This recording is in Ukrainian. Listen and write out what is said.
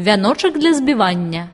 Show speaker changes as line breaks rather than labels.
Вяночок для збивання.